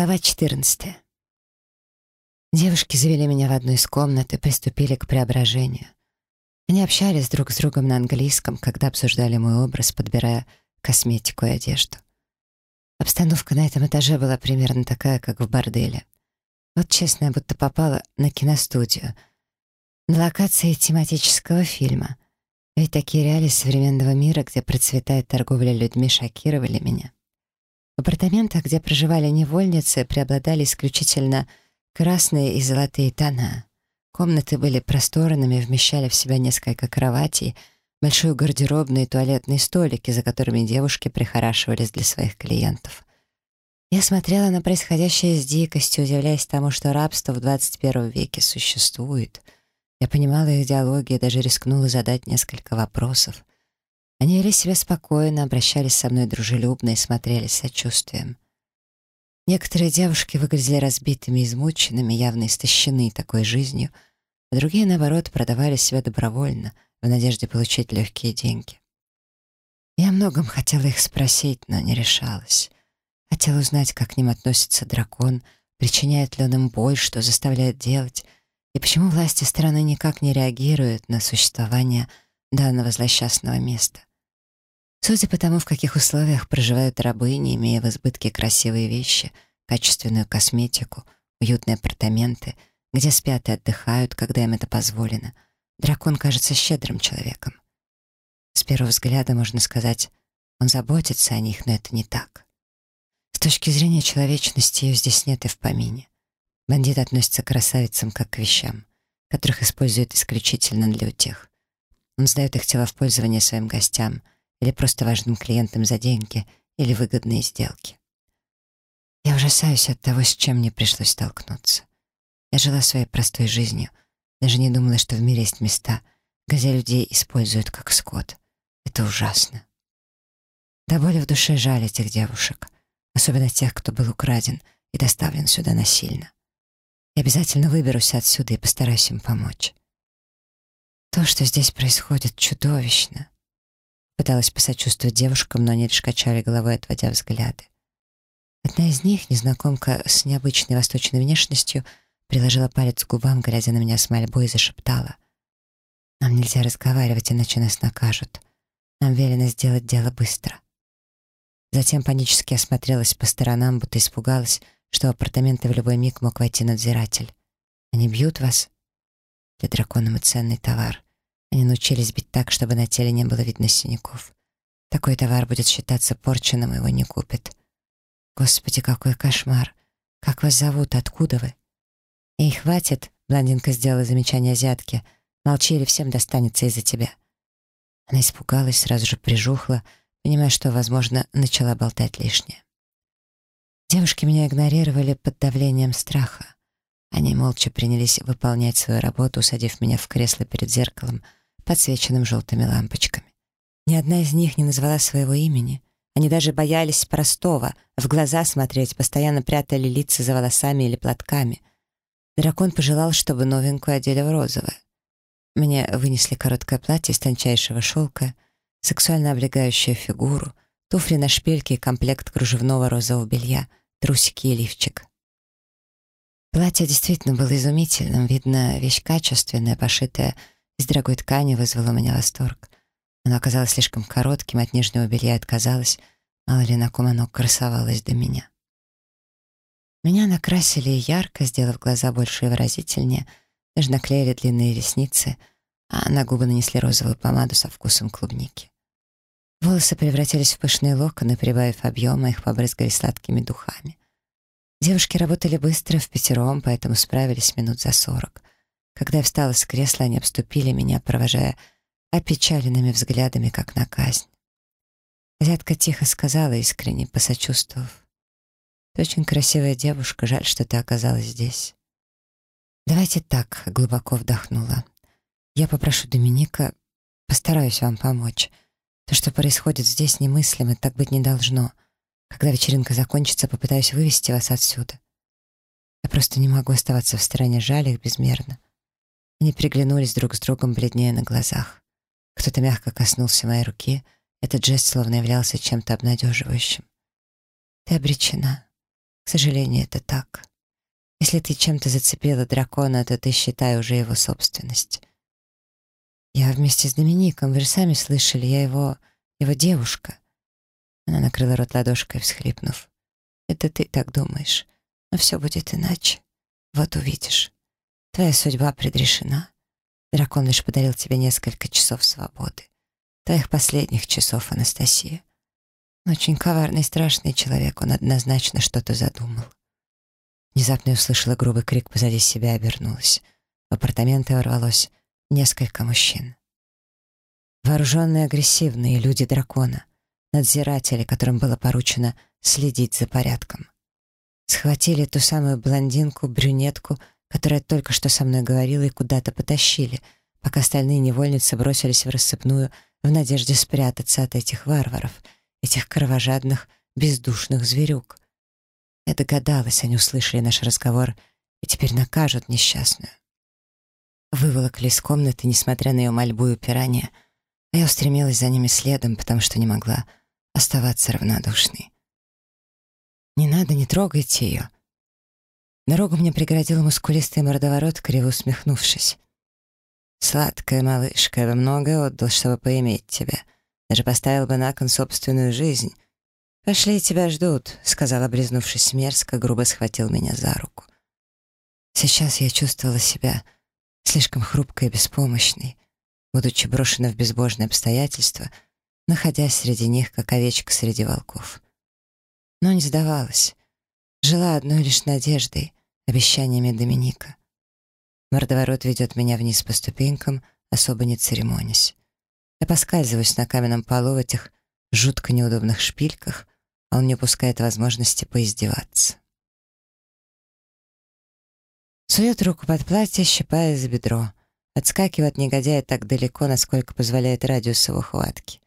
Глава 14. Девушки завели меня в одну из комнат и приступили к преображению. Они общались друг с другом на английском, когда обсуждали мой образ, подбирая косметику и одежду. Обстановка на этом этаже была примерно такая, как в борделе. Вот честно, я будто попала на киностудию, на локации тематического фильма. Ведь такие реалии современного мира, где процветает торговля людьми, шокировали меня. В апартаментах, где проживали невольницы, преобладали исключительно красные и золотые тона. Комнаты были просторными, вмещали в себя несколько кроватей, большую гардеробную и туалетные столики, за которыми девушки прихорашивались для своих клиентов. Я смотрела на происходящее с дикостью, удивляясь тому, что рабство в 21 веке существует. Я понимала их диалоги и даже рискнула задать несколько вопросов. Они вели себя спокойно, обращались со мной дружелюбно и смотрели с сочувствием. Некоторые девушки выглядели разбитыми, измученными, явно истощены такой жизнью, а другие, наоборот, продавали себя добровольно, в надежде получить легкие деньги. Я многом хотела их спросить, но не решалась. Хотела узнать, как к ним относится дракон, причиняет ли он им боль, что заставляет делать, и почему власти страны никак не реагируют на существование данного злосчастного места. Судя по тому, в каких условиях проживают рабы, не имея в избытке красивые вещи, качественную косметику, уютные апартаменты, где спят и отдыхают, когда им это позволено, дракон кажется щедрым человеком. С первого взгляда можно сказать, он заботится о них, но это не так. С точки зрения человечности ее здесь нет и в помине. Бандит относится к красавицам как к вещам, которых используют исключительно для утех. Он сдает их тела в пользование своим гостям — или просто важным клиентам за деньги или выгодные сделки. Я ужасаюсь от того, с чем мне пришлось столкнуться. Я жила своей простой жизнью, даже не думала, что в мире есть места, где людей используют как скот. Это ужасно. До боли в душе жаль этих девушек, особенно тех, кто был украден и доставлен сюда насильно. Я обязательно выберусь отсюда и постараюсь им помочь. То, что здесь происходит, чудовищно. Пыталась посочувствовать девушкам, но они лишь качали головой, отводя взгляды. Одна из них, незнакомка с необычной восточной внешностью, приложила палец к губам, глядя на меня с мольбой, и зашептала. «Нам нельзя разговаривать, иначе нас накажут. Нам велено сделать дело быстро». Затем панически осмотрелась по сторонам, будто испугалась, что в апартаменты в любой миг мог войти надзиратель. «Они бьют вас?» «Для дракона мы ценный товар. Они научились бить так, чтобы на теле не было видно синяков. Такой товар будет считаться порченным, его не купят. Господи, какой кошмар! Как вас зовут? Откуда вы? Эй, хватит, блондинка сделала замечание азиатке. Молчи, или всем достанется из-за тебя. Она испугалась, сразу же прижухла, понимая, что, возможно, начала болтать лишнее. Девушки меня игнорировали под давлением страха. Они молча принялись выполнять свою работу, усадив меня в кресло перед зеркалом — подсвеченным желтыми лампочками. Ни одна из них не назвала своего имени. Они даже боялись простого, в глаза смотреть, постоянно прятали лица за волосами или платками. Дракон пожелал, чтобы новенькую одели в розовое. Мне вынесли короткое платье из тончайшего шелка, сексуально облегающую фигуру, туфли на шпильке и комплект кружевного розового белья, трусики и лифчик. Платье действительно было изумительным, видно, вещь качественная, пошитая из дорогой ткани вызвало у меня восторг. Оно оказалось слишком коротким, от нижнего белья отказалось, мало ли на ком оно красовалось до меня. Меня накрасили ярко, сделав глаза больше и выразительнее, даже наклеили длинные ресницы, а на губы нанесли розовую помаду со вкусом клубники. Волосы превратились в пышные локоны, прибавив объема, их побрызгали сладкими духами. Девушки работали быстро, в пятером, поэтому справились минут за сорок. Когда я встала с кресла, они обступили меня, провожая опечаленными взглядами, как на казнь. Азиатка тихо сказала, искренне посочувствовав. «Ты очень красивая девушка, жаль, что ты оказалась здесь». «Давайте так», — глубоко вдохнула. «Я попрошу Доминика, постараюсь вам помочь. То, что происходит здесь, немыслимо, так быть не должно. Когда вечеринка закончится, попытаюсь вывести вас отсюда. Я просто не могу оставаться в стороне, жаль их безмерно. Они приглянулись друг с другом, бледнее на глазах. Кто-то мягко коснулся моей руки. Этот жест словно являлся чем-то обнадеживающим. «Ты обречена. К сожалению, это так. Если ты чем-то зацепила дракона, то ты считай уже его собственность. Я вместе с Домиником, вы же сами слышали, я его... его девушка. Она накрыла рот ладошкой, всхлипнув. Это ты так думаешь, но все будет иначе. Вот увидишь. Твоя судьба предрешена. Дракон лишь подарил тебе несколько часов свободы. Твоих последних часов, Анастасия. очень коварный и страшный человек, он однозначно что-то задумал. Внезапно я услышала грубый крик позади себя и обернулась. В апартаменты ворвалось несколько мужчин. Вооруженные агрессивные люди дракона, надзиратели, которым было поручено следить за порядком. Схватили ту самую блондинку, брюнетку, которая только что со мной говорила, и куда-то потащили, пока остальные невольницы бросились в рассыпную в надежде спрятаться от этих варваров, этих кровожадных, бездушных зверюк. Я догадалась, они услышали наш разговор и теперь накажут несчастную. Выволокли из комнаты, несмотря на ее мольбу и упирание, а я устремилась за ними следом, потому что не могла оставаться равнодушной. «Не надо, не трогайте ее!» Дорогу мне преградил мускулистый мордоворот, криво усмехнувшись. «Сладкая малышка, я бы многое отдал, чтобы поиметь тебя. Даже поставил бы на кон собственную жизнь. Пошли, тебя ждут», — сказал, облизнувшись мерзко, грубо схватил меня за руку. Сейчас я чувствовала себя слишком хрупкой и беспомощной, будучи брошена в безбожные обстоятельства, находясь среди них, как овечка среди волков. Но не сдавалась. Жила одной лишь надеждой, обещаниями Доминика. Мордоворот ведет меня вниз по ступенькам, особо не церемонясь. Я поскальзываюсь на каменном полу в этих жутко неудобных шпильках, а он не упускает возможности поиздеваться. Сует руку под платье, щипая за бедро. Отскакивает негодяя так далеко, насколько позволяет радиус его хватки.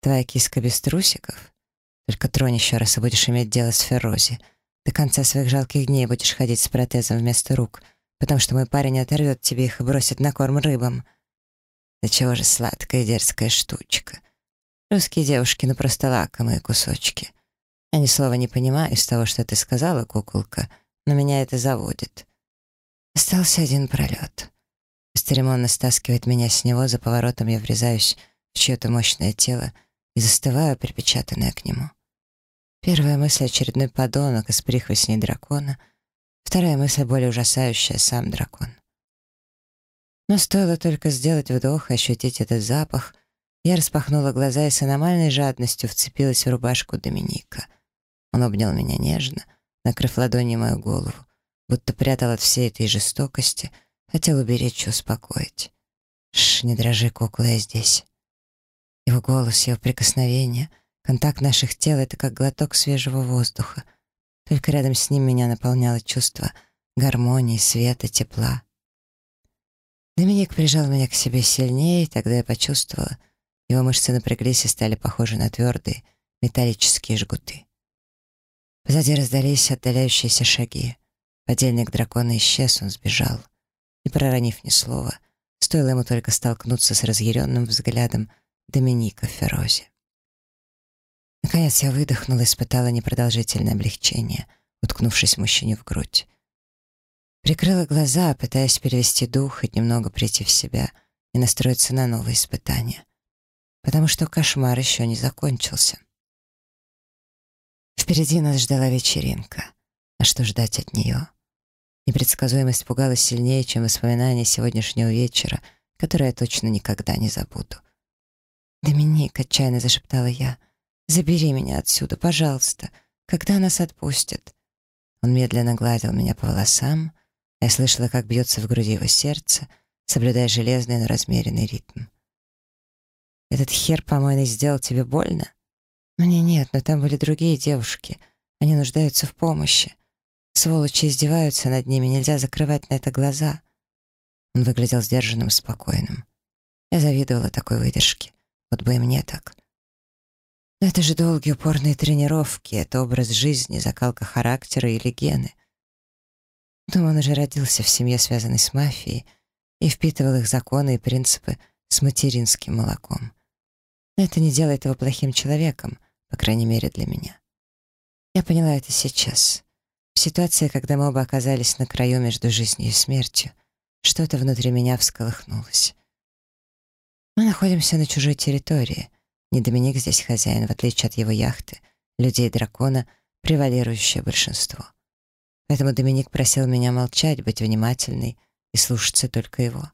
Твоя киска без трусиков? Только тронь еще раз, и будешь иметь дело с Феррози. До конца своих жалких дней будешь ходить с протезом вместо рук — потому что мой парень оторвет тебе их и бросит на корм рыбам. Да чего же сладкая дерзкая штучка. Русские девушки, ну просто лакомые кусочки. Я ни слова не понимаю из того, что ты сказала, куколка, но меня это заводит. Остался один пролет. Бесцеремонно стаскивает меня с него, за поворотом я врезаюсь в чье-то мощное тело и застываю, припечатанная к нему. Первая мысль — очередной подонок из прихвостней дракона — Вторая мысль более ужасающая — сам дракон. Но стоило только сделать вдох и ощутить этот запах, я распахнула глаза и с аномальной жадностью вцепилась в рубашку Доминика. Он обнял меня нежно, накрыв ладонью мою голову, будто прятал от всей этой жестокости, хотел уберечь и успокоить. «Шш, не дрожи, кукла, я здесь». Его голос, его прикосновение, контакт наших тел — это как глоток свежего воздуха — только рядом с ним меня наполняло чувство гармонии, света, тепла. Доминик прижал меня к себе сильнее, и тогда я почувствовала, его мышцы напряглись и стали похожи на твердые металлические жгуты. Позади раздались отдаляющиеся шаги. Подельник дракона исчез, он сбежал. Не проронив ни слова, стоило ему только столкнуться с разъяренным взглядом Доминика Ферози. Наконец я выдохнула и испытала непродолжительное облегчение, уткнувшись мужчине в грудь. Прикрыла глаза, пытаясь перевести дух, и немного прийти в себя и настроиться на новые испытания. Потому что кошмар еще не закончился. Впереди нас ждала вечеринка. А что ждать от нее? Непредсказуемость пугала сильнее, чем воспоминания сегодняшнего вечера, которое я точно никогда не забуду. «Доминик», — отчаянно зашептала я, — Забери меня отсюда, пожалуйста. Когда нас отпустят?» Он медленно гладил меня по волосам, я слышала, как бьется в груди его сердце, соблюдая железный, но размеренный ритм. «Этот хер, по-моему, сделал тебе больно?» «Мне нет, но там были другие девушки. Они нуждаются в помощи. Сволочи издеваются над ними, нельзя закрывать на это глаза». Он выглядел сдержанным, спокойным. Я завидовала такой выдержке. Вот бы и мне так. Но это же долгие упорные тренировки, это образ жизни, закалка характера или гены. Думаю, он уже родился в семье, связанной с мафией, и впитывал их законы и принципы с материнским молоком. Но это не делает его плохим человеком, по крайней мере для меня. Я поняла это сейчас. В ситуации, когда мы оба оказались на краю между жизнью и смертью, что-то внутри меня всколыхнулось. Мы находимся на чужой территории. Не Доминик здесь хозяин, в отличие от его яхты, людей дракона, превалирующее большинство. Поэтому Доминик просил меня молчать, быть внимательной и слушаться только его.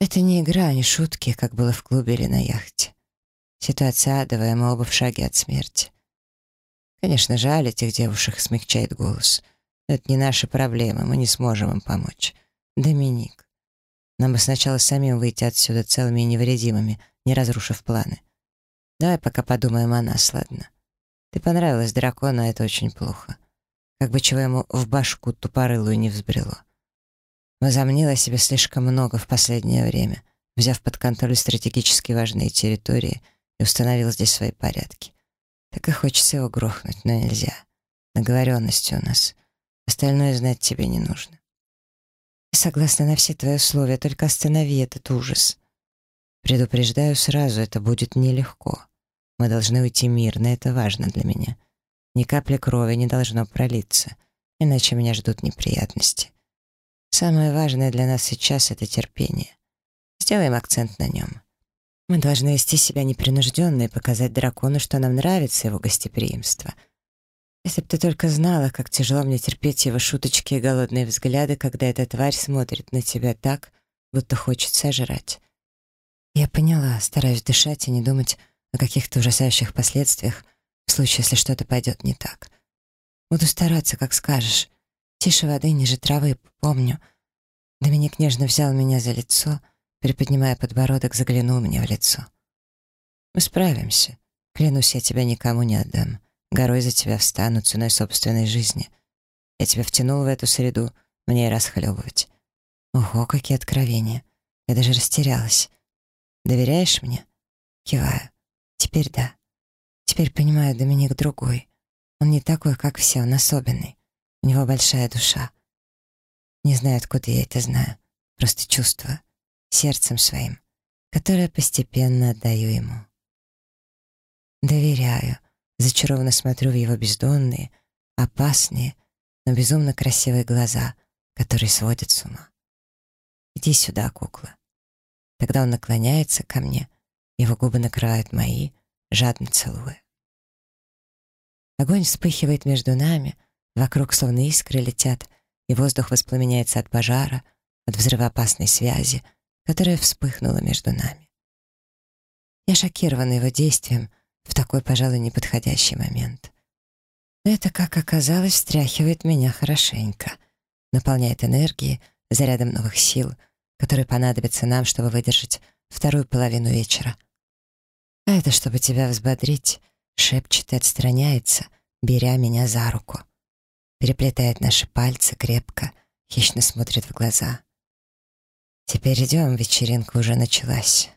Это не игра, а не шутки, как было в клубе или на яхте. Ситуация адовая, мы оба в шаге от смерти. Конечно, жаль этих девушек, смягчает голос. Это не наши проблемы, мы не сможем им помочь. Доминик. Нам бы сначала самим выйти отсюда целыми и невредимыми, не разрушив планы. Давай пока подумаем о нас, ладно? Ты понравилась дракону, а это очень плохо. Как бы чего ему в башку тупорылую не взбрело. Возомнила себе слишком много в последнее время, взяв под контроль стратегически важные территории и установил здесь свои порядки. Так и хочется его грохнуть, но нельзя. Договоренности у нас. Остальное знать тебе не нужно. Согласна на все твои условия, только останови этот ужас. Предупреждаю сразу, это будет нелегко. Мы должны уйти мирно, это важно для меня. Ни капли крови не должно пролиться, иначе меня ждут неприятности. Самое важное для нас сейчас — это терпение. Сделаем акцент на нем. Мы должны вести себя непринужденно и показать дракону, что нам нравится его гостеприимство. Если бы ты только знала, как тяжело мне терпеть его шуточки и голодные взгляды, когда эта тварь смотрит на тебя так, будто хочет сожрать. Я поняла, стараюсь дышать и не думать о каких-то ужасающих последствиях в случае, если что-то пойдет не так. Буду стараться, как скажешь. Тише воды, ниже травы, помню. Доминик нежно взял меня за лицо — Приподнимая подбородок, заглянул мне в лицо. «Мы справимся. Клянусь, я тебя никому не отдам. Горой за тебя встану ценой собственной жизни. Я тебя втянул в эту среду, мне и расхлебывать. Ого, какие откровения. Я даже растерялась. Доверяешь мне? Киваю. Теперь да. Теперь понимаю, Доминик другой. Он не такой, как все, он особенный. У него большая душа. Не знаю, откуда я это знаю. Просто чувствую сердцем своим, которое постепенно отдаю ему. Доверяю, зачарованно смотрю в его бездонные, опасные, но безумно красивые глаза, которые сводят с ума. «Иди сюда, кукла». Тогда он наклоняется ко мне, его губы накрывают мои, жадно целуя. Огонь вспыхивает между нами, вокруг словно искры летят, и воздух воспламеняется от пожара, от взрывоопасной связи — которая вспыхнула между нами. Я шокирована его действием в такой, пожалуй, неподходящий момент. это, как оказалось, встряхивает меня хорошенько, наполняет энергией, зарядом новых сил, которые понадобятся нам, чтобы выдержать вторую половину вечера. А это, чтобы тебя взбодрить, шепчет и отстраняется, беря меня за руку. Переплетает наши пальцы крепко, хищно смотрит в глаза. Теперь идем, вечеринка уже началась.